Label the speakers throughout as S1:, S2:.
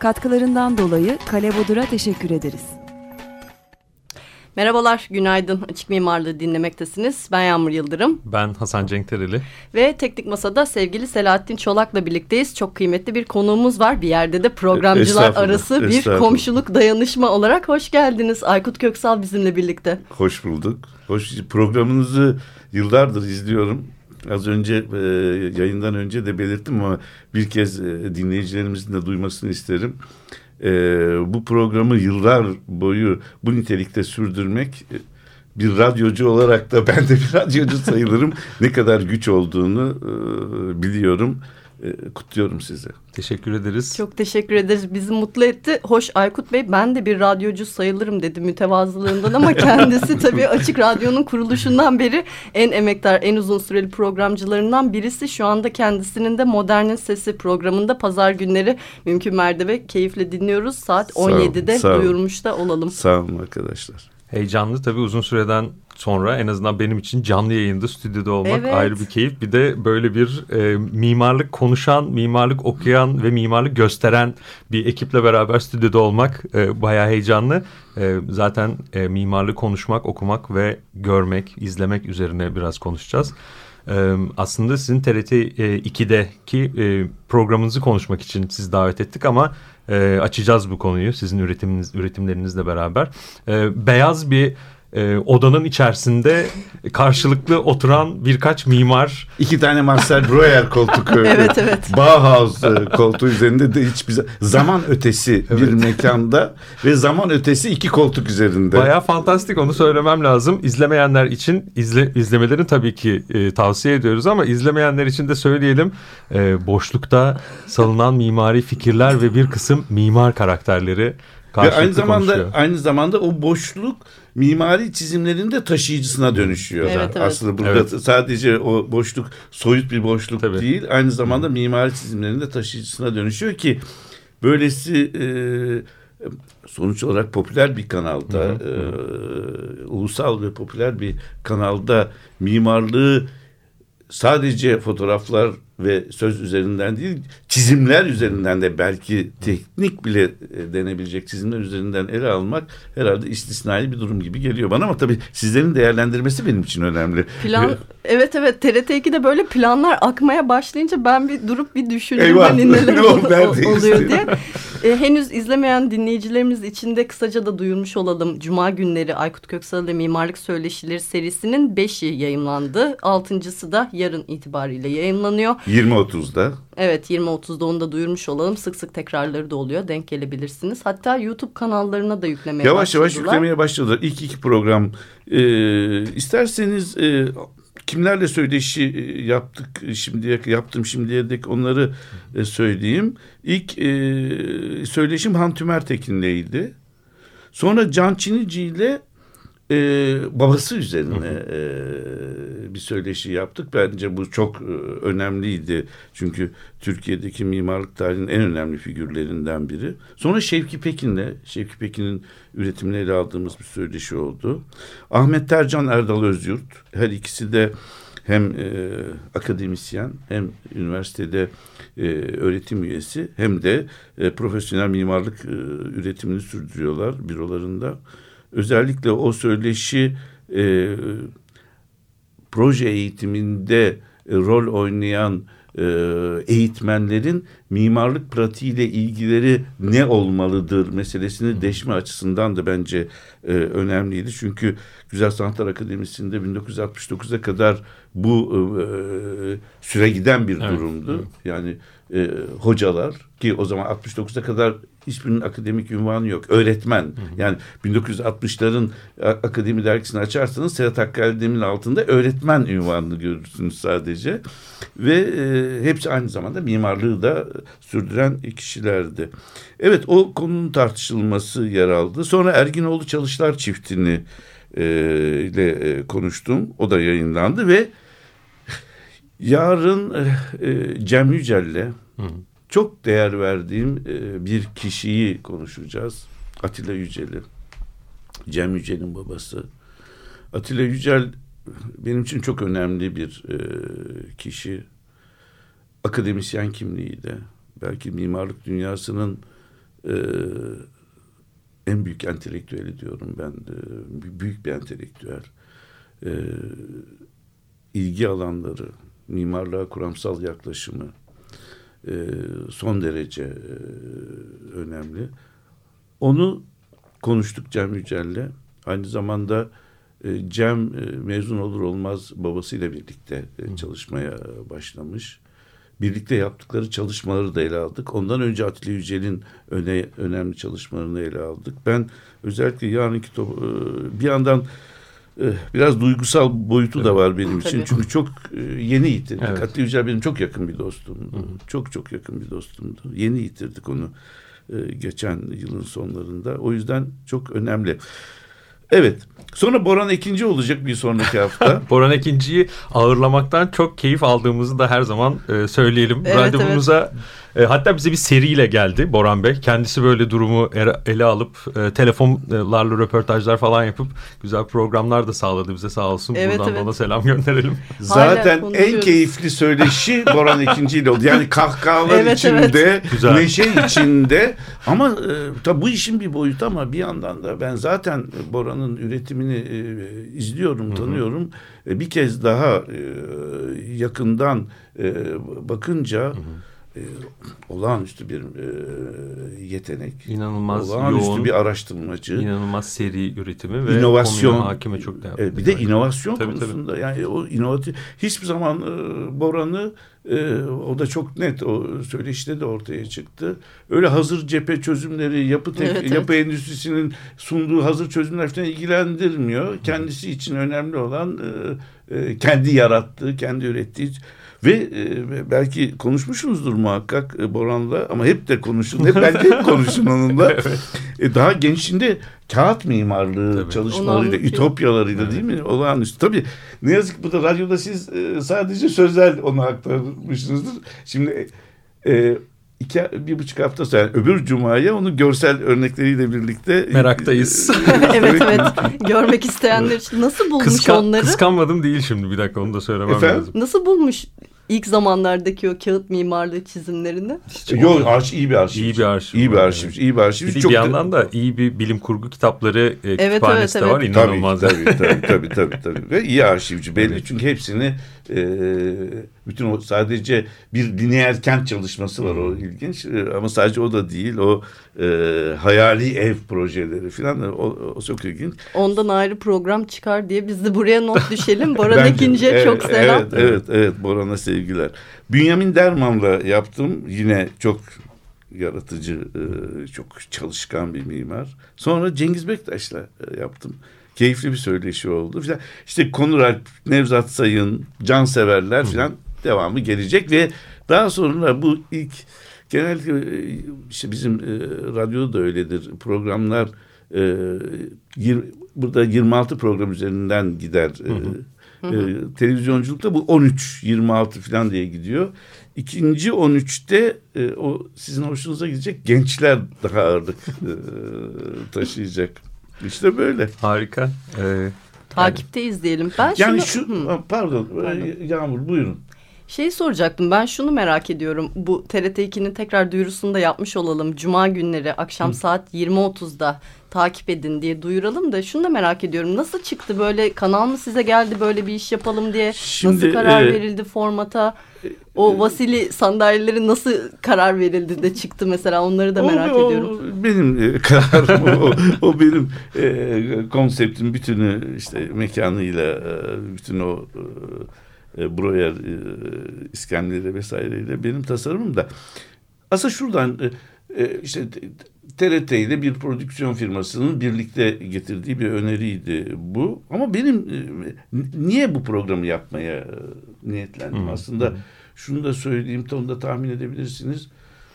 S1: Katkılarından dolayı Kale Bodur'a teşekkür ederiz.
S2: Merhabalar, günaydın. Açık Mimarlığı dinlemektesiniz. Ben Yağmur Yıldırım.
S3: Ben Hasan Cenk Tereli.
S2: Ve Teknik Masa'da sevgili Selahattin Çolak'la birlikteyiz. Çok kıymetli bir konuğumuz var. Bir yerde de programcılar arası bir komşuluk dayanışma olarak hoş geldiniz. Aykut Köksal bizimle birlikte.
S4: Hoş bulduk. Hoş Programınızı yıllardır izliyorum. Az önce e, yayından önce de belirttim ama bir kez e, dinleyicilerimizin de duymasını isterim. E, bu programı yıllar boyu bu nitelikte sürdürmek e, bir radyocu olarak da ben de bir radyocu sayılırım. ne kadar güç olduğunu e, biliyorum. E, kutluyorum sizi.
S3: Teşekkür ederiz.
S2: Çok teşekkür ederiz. Bizi mutlu etti. Hoş Aykut Bey ben de bir radyocu sayılırım dedi mütevazılığından ama kendisi tabii Açık Radyo'nun kuruluşundan beri en emektar, en uzun süreli programcılarından birisi. Şu anda kendisinin de Modernin Sesi programında pazar günleri mümkün mertebe keyifle dinliyoruz. Saat 17'de sağ duyurmuş da olalım.
S4: Sağ olun arkadaşlar.
S3: Heyecanlı tabii uzun süreden sonra en azından benim için canlı yayında stüdyoda olmak evet. ayrı bir keyif. Bir de böyle bir e, mimarlık konuşan, mimarlık okuyan ve mimarlık gösteren bir ekiple beraber stüdyoda olmak e, bayağı heyecanlı. E, zaten e, mimarlık konuşmak, okumak ve görmek, izlemek üzerine biraz konuşacağız. E, aslında sizin TRT e, 2'deki e, programınızı konuşmak için sizi davet ettik ama e, açacağız bu konuyu sizin üretiminiz, üretimlerinizle beraber. E, beyaz bir e, odanın içerisinde karşılıklı oturan birkaç mimar.
S4: İki tane Marcel Breuer koltuk.
S2: evet evet.
S4: Bauhaus e, koltuğu üzerinde de hiçbir zaman ötesi evet. bir mekanda ve zaman ötesi iki koltuk üzerinde.
S3: Baya fantastik onu söylemem lazım. İzlemeyenler için izle, izlemelerini tabii ki e, tavsiye ediyoruz ama izlemeyenler için de söyleyelim. E, boşlukta salınan mimari fikirler ve bir kısım mimar karakterleri
S4: ve aynı zamanda konuşuyor. aynı zamanda o boşluk mimari çizimlerinde taşıyıcısına dönüşüyor. Evet, evet. Aslında burada evet. sadece o boşluk soyut bir boşluk Tabii. değil, aynı zamanda mimari çizimlerinde taşıyıcısına dönüşüyor ki böylesi e, sonuç olarak popüler bir kanalda, hı hı. E, ulusal ve popüler bir kanalda mimarlığı sadece fotoğraflar ve söz üzerinden değil çizimler üzerinden de belki teknik bile e, denebilecek çizimler üzerinden ele almak herhalde istisnai bir durum gibi geliyor bana ama tabii sizlerin değerlendirmesi benim için önemli.
S2: Plan evet evet TRT 2'de böyle planlar akmaya başlayınca ben bir durup bir düşündüm Eyvah, hani neler oluyor diye. E, henüz izlemeyen dinleyicilerimiz için de kısaca da duyurmuş olalım. Cuma günleri Aykut Köksal ile Mimarlık Söyleşileri serisinin beşi yayınlandı. Altıncısı da yarın itibariyle yayınlanıyor.
S4: 20.30'da.
S2: Evet 20.30'da onu da duyurmuş olalım. Sık sık tekrarları da oluyor. Denk gelebilirsiniz. Hatta YouTube kanallarına da yüklemeye
S4: yavaş başladılar. Yavaş yavaş yüklemeye başladılar. İlk iki program e, isterseniz e, kimlerle söyleşi e, yaptık şimdiye yaptım şimdiye dek onları e, söyleyeyim. İlk e, söyleşim Han Tümertekin'leydi. Sonra Can Çinici ile e, babası üzerine e, bir söyleşi yaptık. Bence bu çok e, önemliydi. Çünkü Türkiye'deki mimarlık tarihinin en önemli figürlerinden biri. Sonra Şevki Pekin'le, Şevki Pekin'in üretimini ele aldığımız bir söyleşi oldu. Ahmet Tercan Erdal Özyurt. Her ikisi de hem e, akademisyen hem üniversitede e, öğretim üyesi hem de e, profesyonel mimarlık e, üretimini sürdürüyorlar bürolarında özellikle o söyleşi e, proje eğitiminde e, rol oynayan e, eğitmenlerin mimarlık pratiğiyle ilgileri ne olmalıdır meselesini deşme açısından da bence e, önemliydi. Çünkü Güzel Sanatlar Akademisi'nde 1969'a kadar bu e, süre giden bir evet, durumdu. Evet. Yani e, hocalar ki o zaman 69'a kadar hiçbirinin akademik ünvanı yok. Öğretmen. Hı hı. Yani 1960'ların akademi dergisini açarsanız Serhat Hakkı altında öğretmen ünvanını görürsünüz sadece. Ve e, hepsi aynı zamanda mimarlığı da sürdüren kişilerdi. Evet o konunun tartışılması yer aldı. Sonra Erginoğlu Çalışlar çiftini e, ile e, konuştum. O da yayınlandı ve yarın e, e Cem Yücel'le çok değer verdiğim e, bir kişiyi konuşacağız. Atilla Yücel'i. Cem Yücel'in babası. Atilla Yücel benim için çok önemli bir e, kişi. Akademisyen kimliği de. Belki mimarlık dünyasının e, en büyük entelektüeli diyorum ben. E, büyük bir entelektüel. E, ilgi alanları, mimarlığa kuramsal yaklaşımı e, son derece e, önemli. Onu konuştuk Cem Yücel'le. Aynı zamanda e, Cem e, mezun olur olmaz babasıyla birlikte e, çalışmaya başlamış. Birlikte yaptıkları çalışmaları da ele aldık. Ondan önce Atilla Yücel'in öne, önemli çalışmalarını ele aldık. Ben özellikle yarınki to- bir yandan biraz duygusal boyutu evet. da var benim için. Tabii. Çünkü çok yeni yitirdik. Evet. Atilla Yücel benim çok yakın bir dostumdu. Hı hı. Çok çok yakın bir dostumdu. Yeni yitirdik onu geçen yılın sonlarında. O yüzden çok önemli. Evet. Sonra Boran ikinci olacak bir sonraki hafta.
S3: Boran ikinciyi ağırlamaktan çok keyif aldığımızı da her zaman söyleyelim. Evet, Radyomumuza evet. E, hatta bize bir seriyle geldi Boran Bey. Kendisi böyle durumu ele alıp e, telefonlarla röportajlar falan yapıp güzel programlar da sağladı bize sağ olsun. Evet, Buradan evet. ona selam gönderelim.
S4: Zaten en keyifli söyleşi Boran ikinciyle oldu. Yani kahkahalar evet, içinde, evet. neşe içinde. Ama e, tabi bu işin bir boyutu ama bir yandan da ben zaten Boran'ın üretimini e, izliyorum, tanıyorum. Hı hı. E, bir kez daha e, yakından e, bakınca... Hı hı e, olağanüstü bir e, yetenek.
S3: İnanılmaz
S4: olağanüstü
S3: yoğun,
S4: bir araştırmacı.
S3: İnanılmaz seri üretimi ve
S4: inovasyon
S3: hakime çok değerli.
S4: E, bir de inovasyon tabii, konusunda tabii. yani o inovatif hiçbir zaman e, Boran'ı e, o da çok net o söyleşide de ortaya çıktı. Öyle hazır cephe çözümleri yapı tek, evet, yapı evet. endüstrisinin sunduğu hazır çözümler falan ilgilendirmiyor. Kendisi için önemli olan e, e, kendi yarattığı, kendi ürettiği ve e, belki konuşmuşsunuzdur muhakkak e, Boran'la ama hep de konuşun. Hep belki hep konuşun onunla. evet. e, daha gençliğinde kağıt mimarlığı Tabii. çalışmalarıyla, ütopyalarıyla değil mi? Olağanüstü. Tabii ne yazık ki bu da radyoda siz e, sadece sözel onu aktarmışsınızdır. Şimdi e, iki, bir buçuk hafta sonra yani öbür cumaya onu görsel örnekleriyle birlikte
S3: meraktayız.
S2: evet evet görmek isteyenler için nasıl bulmuş Kıskan, onları?
S3: Kıskanmadım değil şimdi bir dakika onu da söylemem Efendim? lazım.
S2: Nasıl bulmuş ilk zamanlardaki o kağıt mimarlığı çizimlerini?
S4: Yok arşiv iyi bir arşiv.
S3: İyi bir arşiv.
S4: İyi bir arşiv. İyi bir arşiv.
S3: Bir, Çok bir yandan da iyi bir bilim kurgu kitapları e, evet, kütüphanesi evet, de var. Evet. İnanılmaz.
S4: Tabii tabii, tabii tabii tabii tabii. Ve iyi arşivci belli evet. çünkü hepsini e, bütün o sadece bir lineer kent çalışması var o ilginç e, ama sadece o da değil o e, hayali ev projeleri falan o, o çok ilginç.
S2: Ondan ayrı program çıkar diye biz de buraya not düşelim. Boran Ekinci'ye evet, çok selam.
S4: Evet evet evet Boran'a sevgiler. Bünyamin Derman'la yaptım yine çok yaratıcı e, çok çalışkan bir mimar. Sonra Cengiz Bektaş'la e, yaptım keyifli bir söyleşi oldu. Falan. İşte Konur Alp, Nevzat Sayın, Canseverler falan devamı gelecek ve daha sonra bu ilk genellikle e, işte bizim e, radyoda da öyledir. Programlar e, yir, burada 26 program üzerinden gider. Hı hı. E, e, televizyonculukta bu 13, 26 falan diye gidiyor. İkinci 13'te e, o sizin hoşunuza gidecek gençler daha ağırlık e, taşıyacak. İşte böyle.
S3: Harika. Ee,
S2: Takipte yani. izleyelim. Ben
S4: yani şunu, şu pardon, pardon Yağmur buyurun.
S2: Şeyi soracaktım ben şunu merak ediyorum. Bu TRT 2'nin tekrar duyurusunu da yapmış olalım. Cuma günleri akşam Hı. saat 20.30'da takip edin diye duyuralım da şunu da merak ediyorum. Nasıl çıktı böyle kanal mı size geldi böyle bir iş yapalım diye? Şimdi, nasıl karar e, verildi formata? O Vasili sandalyeleri nasıl karar verildi de çıktı mesela onları da merak o, ediyorum.
S4: O benim e, kararım o, o benim e, konseptim bütünü işte mekanıyla e, bütün o e, Breuer e, İskenderi vesaireyle benim tasarımım da aslında şuradan e, e işte TRT ile bir prodüksiyon firmasının birlikte getirdiği bir öneriydi bu. Ama benim e, niye bu programı yapmaya e, niyetlendim? Hmm. Aslında şunu da söyleyeyim, onu da tahmin edebilirsiniz.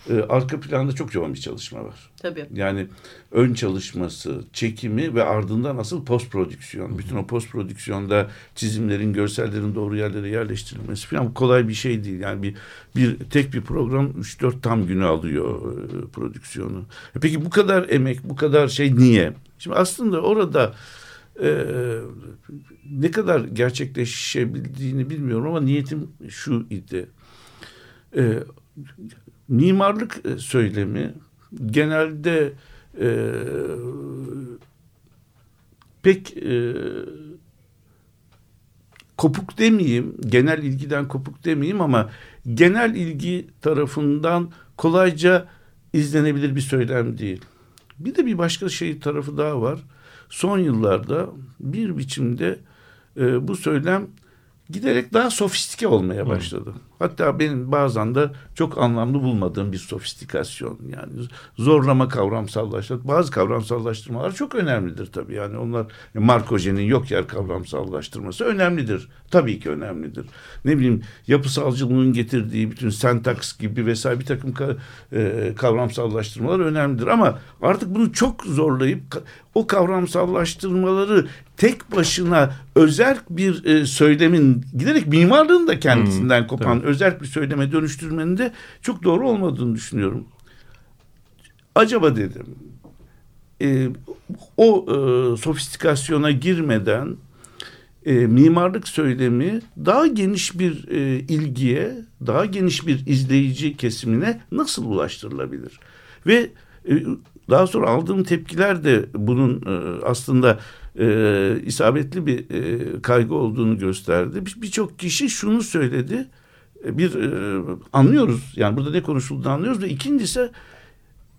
S4: E, arka planda çok yoğun bir çalışma var.
S2: Tabii.
S4: Yani ön çalışması, çekimi ve ardından asıl post prodüksiyon. Bütün o post prodüksiyonda çizimlerin, görsellerin doğru yerlere yerleştirilmesi falan kolay bir şey değil. Yani bir bir tek bir program 3-4 tam günü alıyor e, prodüksiyonu. E peki bu kadar emek, bu kadar şey niye? Şimdi aslında orada e, ne kadar gerçekleşebildiğini bilmiyorum ama niyetim şu idi. E, mimarlık e, söylemi genelde e, pek e, kopuk demeyeyim, genel ilgiden kopuk demeyeyim ama genel ilgi tarafından kolayca izlenebilir bir söylem değil. Bir de bir başka şey tarafı daha var. Son yıllarda bir biçimde e, bu söylem giderek daha sofistike olmaya başladı. Hmm. Hatta benim bazen de çok anlamlı bulmadığım bir sofistikasyon yani zorlama kavramsallaştırma. Bazı kavramsallaştırmalar çok önemlidir tabii yani onlar Markoje'nin yok yer kavramsallaştırması önemlidir. Tabii ki önemlidir. Ne bileyim yapısalcılığın getirdiği bütün sentaks gibi vesaire bir takım e, kavramsallaştırmalar önemlidir ama artık bunu çok zorlayıp o kavramsallaştırmaları tek başına özel bir e, söylemin giderek mimarlığın da kendisinden hmm, kopan. Özel bir söyleme dönüştürmenin de çok doğru olmadığını düşünüyorum. Acaba dedim e, o e, sofistikasyona girmeden e, mimarlık söylemi daha geniş bir e, ilgiye, daha geniş bir izleyici kesimine nasıl ulaştırılabilir? Ve e, daha sonra aldığım tepkiler de bunun e, aslında e, isabetli bir e, kaygı olduğunu gösterdi. Birçok bir kişi şunu söyledi. Bir e, anlıyoruz yani burada ne konuşulduğunu anlıyoruz ve ikincisi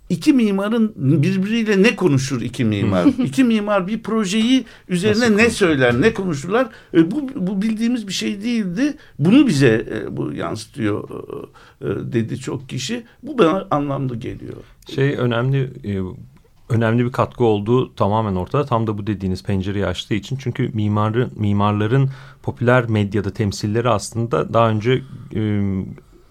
S4: iki mimarın birbiriyle ne konuşur iki mimar? iki mimar bir projeyi üzerine ne söyler, ne konuşurlar? E, bu, bu bildiğimiz bir şey değildi. Bunu bize e, bu yansıtıyor e, e dedi çok kişi. Bu bana anlamlı geliyor.
S3: Şey önemli e, önemli bir katkı olduğu tamamen ortada. Tam da bu dediğiniz pencereyi açtığı için. Çünkü mimarın, mimarların popüler medyada temsilleri aslında daha önce e,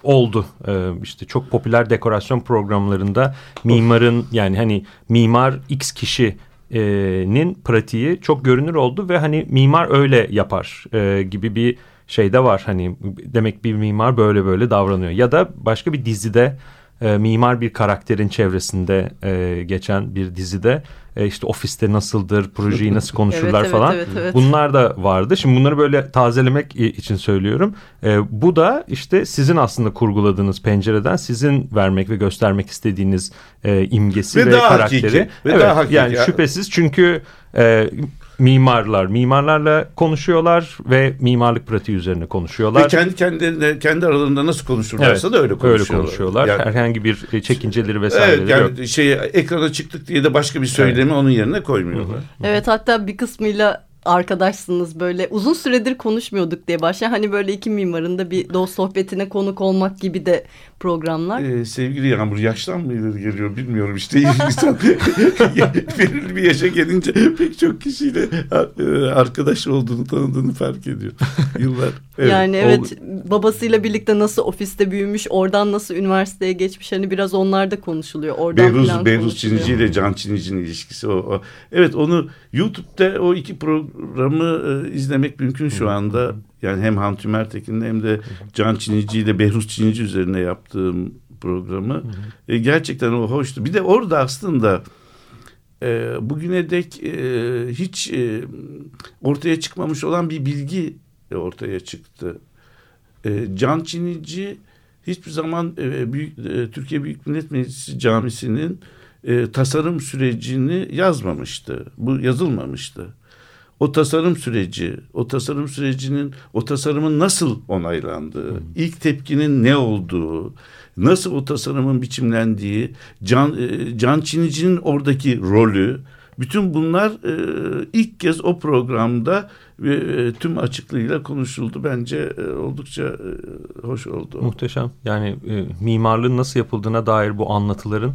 S3: oldu. E, işte çok popüler dekorasyon programlarında mimarın yani hani mimar X kişi nin pratiği çok görünür oldu ve hani mimar öyle yapar e, gibi bir şey de var. Hani demek bir mimar böyle böyle davranıyor. Ya da başka bir dizide e, mimar bir karakterin çevresinde e, geçen bir dizide e, işte ofiste nasıldır, projeyi nasıl konuşurlar evet, falan. Evet, evet, evet. Bunlar da vardı. Şimdi bunları böyle tazelemek için söylüyorum. E, bu da işte sizin aslında kurguladığınız pencereden sizin vermek ve göstermek istediğiniz e, imgesi ve, ve karakteri. Hakiki, ve evet, daha hakiki. Yani şüphesiz çünkü e, mimarlar mimarlarla konuşuyorlar ve mimarlık pratiği üzerine konuşuyorlar. Ve
S4: kendi kendilerine kendi aralarında nasıl konuşurlarsa evet, da öyle konuşuyorlar.
S3: Öyle konuşuyorlar. Yani, Herhangi bir e, çekinceleri vesaireleri evet, yani
S4: yok. Şey ekrana çıktık diye de başka bir söylemi evet. onun yerine koymuyorlar.
S2: Evet hatta bir kısmıyla arkadaşsınız böyle uzun süredir konuşmuyorduk diye başlayan hani böyle iki mimarın da bir dost sohbetine konuk olmak gibi de programlar.
S4: Ee, sevgili Yağmur yaştan mı ileri geliyor bilmiyorum işte insan belirli bir yaşa gelince pek çok kişiyle e, arkadaş olduğunu tanıdığını fark ediyor yıllar.
S2: Evet, yani evet oldu. babasıyla birlikte nasıl ofiste büyümüş oradan nasıl üniversiteye geçmiş hani biraz onlar da konuşuluyor. Oradan
S4: Behruz, Behruz Çinici ile Can Çinici'nin ilişkisi o, o. Evet onu YouTube'da o iki programı e, izlemek mümkün şu anda. Yani hem Hamdi Mertekin'le hem de Can Çinici ile Behruz Çinici üzerine yaptığım programı. E, gerçekten o hoştu. Bir de orada aslında e, bugüne dek e, hiç e, ortaya çıkmamış olan bir bilgi ortaya çıktı. E, Can Çinici hiçbir zaman e, büyük, e, Türkiye Büyük Millet Meclisi Camisi'nin e, tasarım sürecini yazmamıştı. Bu yazılmamıştı o tasarım süreci, o tasarım sürecinin, o tasarımın nasıl onaylandığı, hmm. ilk tepkinin ne olduğu, nasıl o tasarımın biçimlendiği, Can, e, Can Çinici'nin oradaki rolü, bütün bunlar e, ilk kez o programda e, tüm açıklığıyla konuşuldu. Bence e, oldukça e, hoş oldu.
S3: Muhteşem. Yani e, mimarlığın nasıl yapıldığına dair bu anlatıların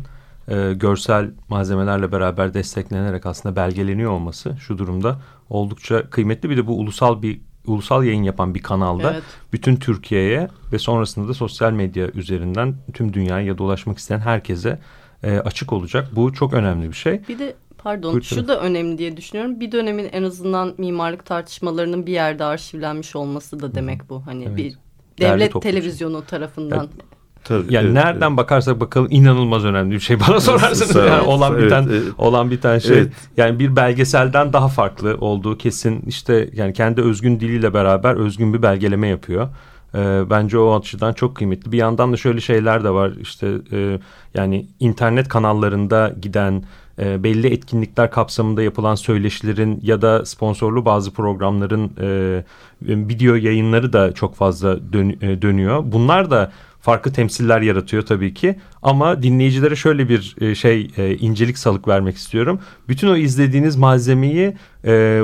S3: e, görsel malzemelerle beraber desteklenerek aslında belgeleniyor olması şu durumda oldukça kıymetli. Bir de bu ulusal bir ulusal yayın yapan bir kanalda
S2: Evet.
S3: bütün Türkiye'ye ve sonrasında da sosyal medya üzerinden tüm dünyaya dolaşmak isteyen herkese e, açık olacak. Bu çok önemli bir şey.
S2: Bir de pardon
S3: Buyur
S2: şu da önemli diye düşünüyorum. Bir dönemin en azından mimarlık tartışmalarının bir yerde arşivlenmiş olması da demek bu. Hani
S3: Evet.
S2: bir devlet televizyonu tarafından.
S4: Tabii,
S3: Yani
S4: evet,
S3: nereden bakarsak bakalım inanılmaz önemli bir şey bana sorarsanız
S4: ol.
S3: yani olan
S4: Evet,
S3: biten
S4: evet.
S3: olan biten şey
S4: Evet.
S3: yani bir belgeselden daha farklı olduğu kesin işte yani kendi özgün diliyle beraber özgün bir belgeleme yapıyor. Ee, bence o açıdan çok kıymetli. Bir yandan da şöyle şeyler de var işte e, yani internet kanallarında giden e, belli etkinlikler kapsamında yapılan söyleşilerin ya da sponsorlu bazı programların e, video yayınları da çok fazla dön- e, dönüyor. Bunlar da farklı temsiller yaratıyor tabii ki ama dinleyicilere şöyle bir e, şey e, incelik salık vermek istiyorum. Bütün o izlediğiniz malzemeyi e,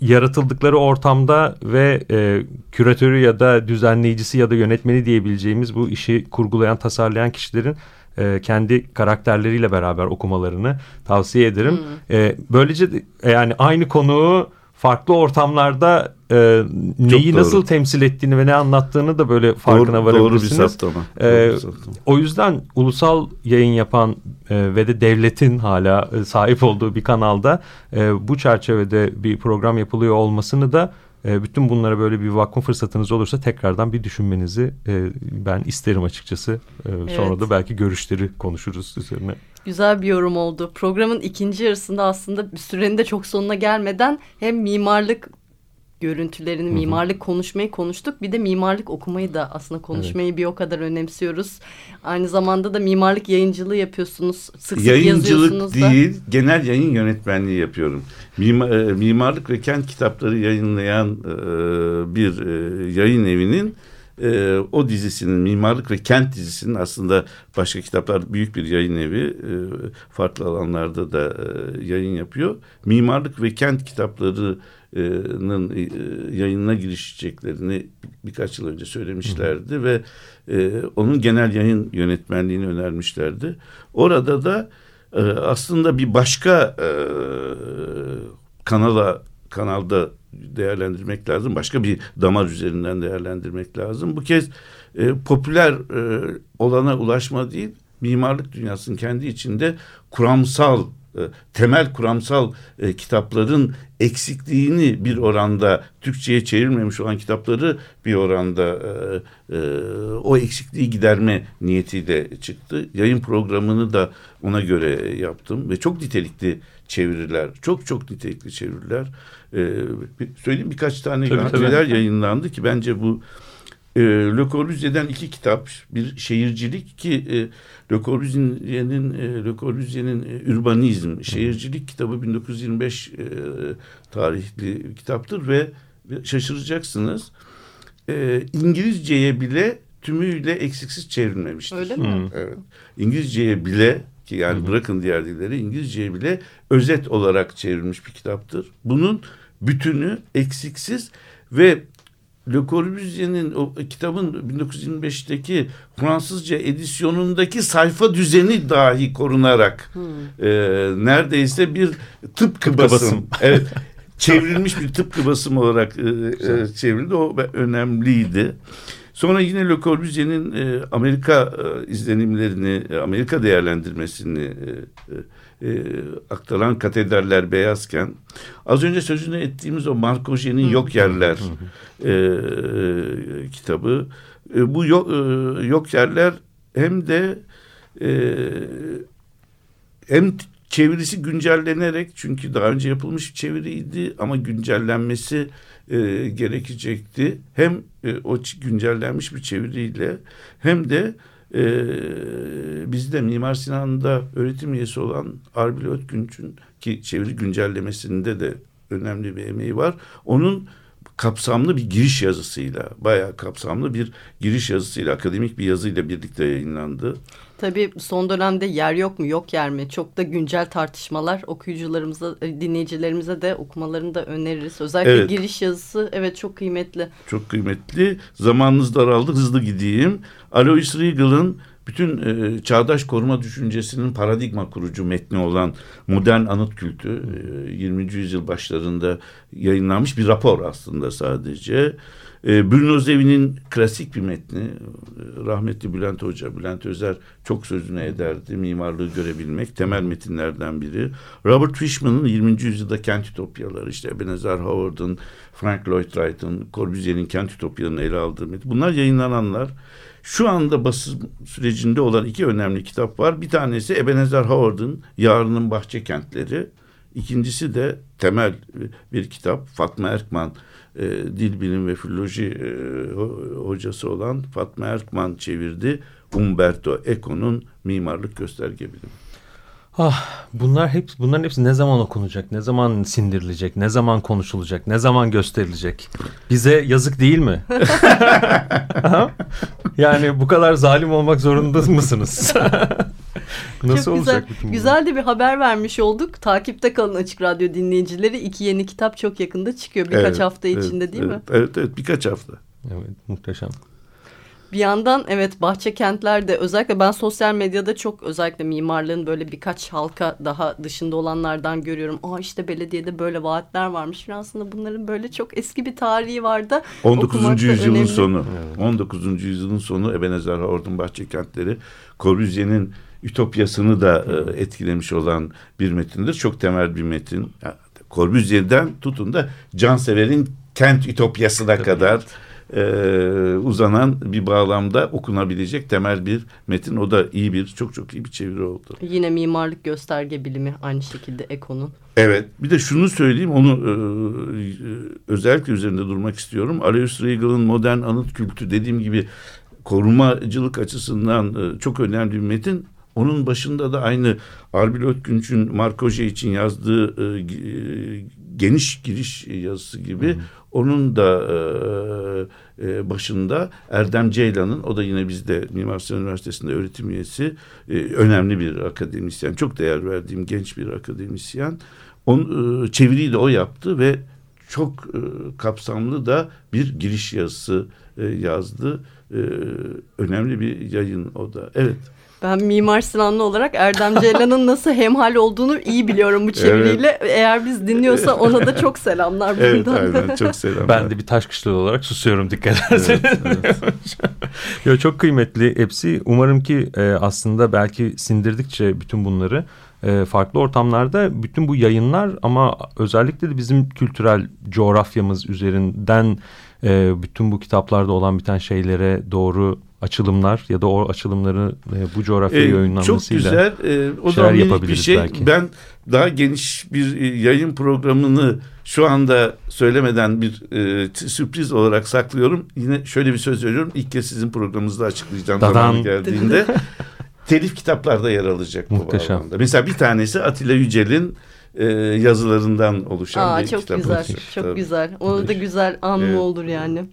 S3: yaratıldıkları ortamda ve e, küratörü ya da düzenleyicisi ya da yönetmeni diyebileceğimiz bu işi kurgulayan, tasarlayan kişilerin e, kendi karakterleriyle beraber okumalarını tavsiye ederim. E, böylece de, yani aynı konuğu farklı ortamlarda e, neyi
S4: doğru.
S3: nasıl temsil ettiğini ve ne anlattığını da böyle farkına
S4: doğru, doğru bir
S3: varabilirsiniz.
S4: saptama. Doğru bir saptama.
S3: O yüzden ulusal yayın yapan e, ve de devletin hala e, sahip olduğu bir kanalda e, bu çerçevede bir program yapılıyor olmasını da e, bütün bunlara böyle bir bakma fırsatınız olursa tekrardan bir düşünmenizi e, ben isterim açıkçası. E, Sonra
S2: Evet.
S3: da belki görüşleri konuşuruz üzerine.
S2: Güzel bir yorum oldu. Programın ikinci yarısında aslında sürenin de çok sonuna gelmeden hem mimarlık görüntülerini, mimarlık konuşmayı konuştuk. Bir de mimarlık okumayı da aslında konuşmayı bir o kadar önemsiyoruz. Aynı zamanda da mimarlık yayıncılığı yapıyorsunuz. Sık sık yazıyorsunuz
S4: Yayıncılık
S2: da.
S4: değil, genel yayın yönetmenliği yapıyorum. Mima, e, mimarlık ve kent kitapları yayınlayan e, bir e, yayın evinin e, o dizisinin, mimarlık ve kent dizisinin aslında başka kitaplar büyük bir yayın evi. e, farklı alanlarda da e, yayın yapıyor. Mimarlık ve kent kitaplarının e, yayınına girişeceklerini birkaç yıl önce söylemişlerdi ve e, onun genel yayın yönetmenliğini önermişlerdi. Orada da e, aslında bir başka e, kanala kanalda değerlendirmek lazım. Başka bir damar üzerinden değerlendirmek lazım. Bu kez e, popüler e, olana ulaşma değil, mimarlık dünyasının kendi içinde kuramsal temel kuramsal e, kitapların eksikliğini bir oranda Türkçe'ye çevrilmemiş olan kitapları bir oranda e, e, o eksikliği giderme niyetiyle çıktı. Yayın programını da ona göre yaptım ve çok nitelikli çeviriler, çok çok nitelikli çeviriler. E, söyleyeyim birkaç tane makaleler yayınlandı ki bence bu e, Le Corbusier'den iki kitap, bir şehircilik ki e, Le Corbusier'in e, Le Corbusier'in e, Urbanizm, şehircilik kitabı 1925 e, tarihli bir kitaptır ve şaşıracaksınız. E, İngilizceye bile tümüyle eksiksiz çevrilmemiştir.
S2: Öyle mi?
S4: Evet. İngilizceye bile ki yani bırakın diğer dilleri İngilizceye bile özet olarak çevrilmiş bir kitaptır. Bunun bütünü eksiksiz ve Le Corbusier'in o kitabın 1925'teki Fransızca edisyonundaki sayfa düzeni dahi korunarak e, neredeyse bir tıpkı basım.
S3: basım.
S4: evet. Çevrilmiş bir tıpkı basım olarak e, e, çevrildi. O önemliydi. Sonra yine Le Corbusier'in e, Amerika e, izlenimlerini, e, Amerika değerlendirmesini e, e, e, aktaran Katedraller Beyazken, az önce sözünü ettiğimiz o Marc Auger'in Yok Yerler e, e, kitabı, e, bu yok, e, yok yerler hem de e, hem çevirisi güncellenerek çünkü daha önce yapılmış bir çeviriydi ama güncellenmesi e, gerekecekti. Hem e, o güncellenmiş bir çeviriyle hem de e, bizde Mimar Sinan'da öğretim üyesi olan Arbil Ötgünç'ün ki çeviri güncellemesinde de önemli bir emeği var. Onun kapsamlı bir giriş yazısıyla, bayağı kapsamlı bir giriş yazısıyla, akademik bir yazıyla birlikte yayınlandı.
S2: Tabii son dönemde yer yok mu yok yer mi çok da güncel tartışmalar okuyucularımıza e, dinleyicilerimize de okumalarını da öneririz. Özellikle
S4: Evet.
S2: giriş yazısı evet çok kıymetli.
S4: Çok kıymetli. Zamanınız daraldı, hızlı gideyim. Alois Riegel'ın bütün e, çağdaş koruma düşüncesinin paradigma kurucu metni olan Modern Anıt Kültü e, 20. yüzyıl başlarında yayınlanmış bir rapor aslında sadece. E, Bruno Zevi'nin klasik bir metni. E, rahmetli Bülent Hoca, Bülent Özer çok sözüne ederdi. Mimarlığı görebilmek temel metinlerden biri. Robert Fishman'ın 20. yüzyılda kent ütopyaları işte Ebenezer Howard'ın, Frank Lloyd Wright'ın, Corbusier'in kent ütopyalarını ele aldığı metin. Bunlar yayınlananlar. Şu anda basın sürecinde olan iki önemli kitap var. Bir tanesi Ebenezer Howard'ın Yarının Bahçe Kentleri. İkincisi de temel bir kitap Fatma Erkman e, dil bilim ve filoloji e, hocası olan Fatma Erkman çevirdi. Umberto Eco'nun mimarlık gösterge bilimi.
S3: Ah, bunlar hep bunların hepsi ne zaman okunacak, ne zaman sindirilecek, ne zaman konuşulacak, ne zaman gösterilecek? Bize yazık değil mi? yani bu kadar zalim olmak zorunda mısınız?
S2: Nasıl Çok olacak güzel, bütün güzel de bir haber vermiş olduk. Takipte kalın Açık Radyo dinleyicileri. İki yeni kitap çok yakında çıkıyor. Birkaç evet, hafta içinde
S4: evet,
S2: değil
S4: evet,
S2: mi?
S4: Evet evet birkaç hafta.
S3: Evet muhteşem.
S2: Bir yandan evet bahçe kentlerde özellikle ben sosyal medyada çok özellikle mimarlığın böyle birkaç halka daha dışında olanlardan görüyorum. Aa işte belediyede böyle vaatler varmış. Aslında bunların böyle çok eski bir tarihi vardı.
S4: 19. yüzyılın önemli. sonu. Evet. 19. yüzyılın sonu Ebenezer Howard'ın bahçe kentleri Corbusier'in Ütopyasını da e, etkilemiş olan bir metindir. Çok temel bir metin. Corbusier'den tutun da Cansever'in kent ütopyasına Tabii kadar evet e, uzanan bir bağlamda okunabilecek temel bir metin. O da iyi bir, çok çok iyi bir çeviri oldu.
S2: Yine mimarlık gösterge bilimi aynı şekilde Eko'nun.
S4: Evet. Bir de şunu söyleyeyim, onu e, özellikle üzerinde durmak istiyorum. Aloysius Regal'ın modern anıt kültü dediğim gibi korumacılık açısından e, çok önemli bir metin. Onun başında da aynı Arbil Ötkünç'ün Markoje için yazdığı e, geniş giriş yazısı gibi hı hı. onun da e, e, başında Erdem Ceylan'ın o da yine bizde Mimar Sinan Üniversitesi'nde öğretim üyesi e, önemli bir akademisyen çok değer verdiğim genç bir akademisyen on, e, çeviriyi de o yaptı ve çok e, kapsamlı da bir giriş yazısı e, yazdı. E, önemli bir yayın o da. Evet.
S2: Ben Mimar Sinanlı olarak Erdem Ceylan'ın nasıl hemhal olduğunu iyi biliyorum bu çeviriyle. Evet. Eğer biz dinliyorsa ona da çok selamlar buradan.
S4: Evet aynen çok selamlar.
S3: Ben de bir taş kışlı olarak susuyorum dikkat ederseniz. Evet, evet. Yo, çok kıymetli hepsi. Umarım ki e, aslında belki sindirdikçe bütün bunları e, farklı ortamlarda bütün bu yayınlar ama özellikle de bizim kültürel coğrafyamız üzerinden e, bütün bu kitaplarda olan biten şeylere doğru açılımlar ya da o açılımları e, bu coğrafyaya ee, yayınlanmasıyla
S4: çok güzel. E, o da bir şey. Belki. Ben daha geniş bir e, yayın programını şu anda söylemeden bir e, sürpriz olarak saklıyorum. Yine şöyle bir söz veriyorum. İlk kez sizin programınızda açıklayacağım Dadan. zamanı geldiğinde. telif kitaplarda yer alacak Muhteşem. bu bağlamda. Mesela bir tanesi Atilla Yücel'in e, yazılarından oluşan Aa, bir
S2: çok
S4: kitap.
S2: Güzel, olacak. çok Tabii. güzel. Onu da güzel anı evet. olur yani.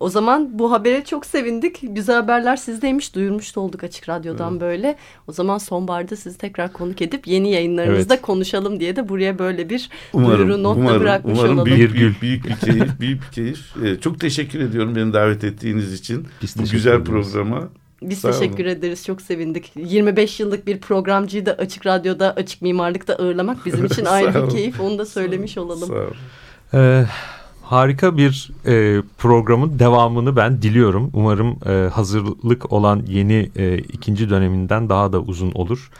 S2: O zaman bu habere çok sevindik. Güzel haberler sizdeymiş. Duyurmuş da olduk Açık Radyo'dan evet. böyle. O zaman sonbaharda sizi tekrar konuk edip yeni yayınlarınızda evet. konuşalım diye de buraya böyle bir umarım, duyuru not umarım, bırakmış
S4: umarım
S2: olalım.
S4: Büyük, büyük, büyük bir keyif. büyük bir keyif. Ee, çok teşekkür ediyorum beni davet ettiğiniz için. Biz bu güzel ederiz. programa.
S2: Biz Sağ teşekkür olun. ederiz. Çok sevindik. 25 yıllık bir programcıyı da Açık Radyo'da, Açık Mimarlık'ta ağırlamak bizim için ayrı bir keyif. Onu da söylemiş olalım. Sağ olun.
S3: Ee, harika bir e, programın devamını ben diliyorum. Umarım e, hazırlık olan yeni e, ikinci döneminden daha da uzun olur.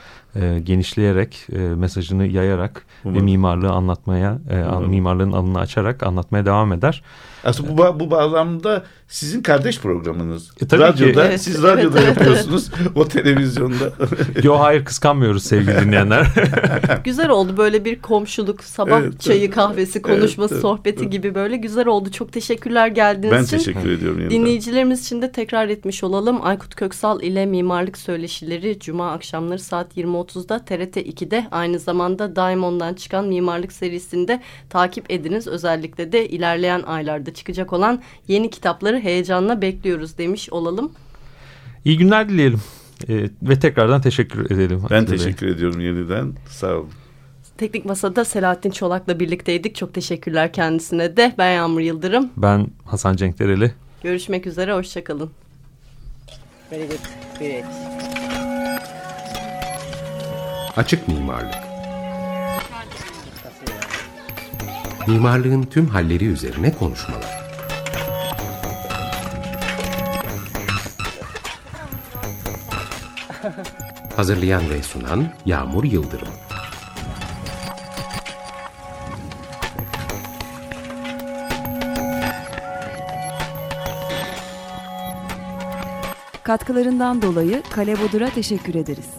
S3: E, genişleyerek, e, mesajını yayarak Umarım. ve mimarlığı anlatmaya, e, mimarlığın alını açarak anlatmaya devam eder.
S4: Aslında bu, bu bağlamda sizin kardeş programınız. E, tabii radyoda, ki. Evet, siz radyoda evet, yapıyorsunuz. O televizyonda.
S3: Yo hayır kıskanmıyoruz sevgili dinleyenler.
S2: güzel oldu böyle bir komşuluk, sabah evet, çayı, kahvesi, konuşması, evet, sohbeti evet. gibi böyle güzel oldu. Çok teşekkürler geldiğiniz
S4: ben
S2: için.
S4: Ben teşekkür ediyorum.
S2: Yeniden. Dinleyicilerimiz için de tekrar etmiş olalım. Aykut Köksal ile Mimarlık Söyleşileri Cuma akşamları saat 20.30'da TRT 2'de aynı zamanda Diamond'dan çıkan Mimarlık serisinde takip ediniz. Özellikle de ilerleyen aylarda çıkacak olan yeni kitapları heyecanla bekliyoruz demiş olalım.
S3: İyi günler dileyelim. Ee, ve tekrardan teşekkür edelim.
S4: Ben teşekkür Bey. ediyorum yeniden. Sağ olun.
S2: Teknik Masa'da Selahattin Çolak'la birlikteydik. Çok teşekkürler kendisine de. Ben Yağmur Yıldırım.
S3: Ben Hasan Cenk Dereli.
S2: Görüşmek üzere. Hoşçakalın. Very good. Great.
S5: Açık mimarlık. Mimarlığın tüm halleri üzerine konuşmalar. Hazırlayan ve sunan Yağmur Yıldırım.
S1: Katkılarından dolayı Kale Bodur'a teşekkür ederiz.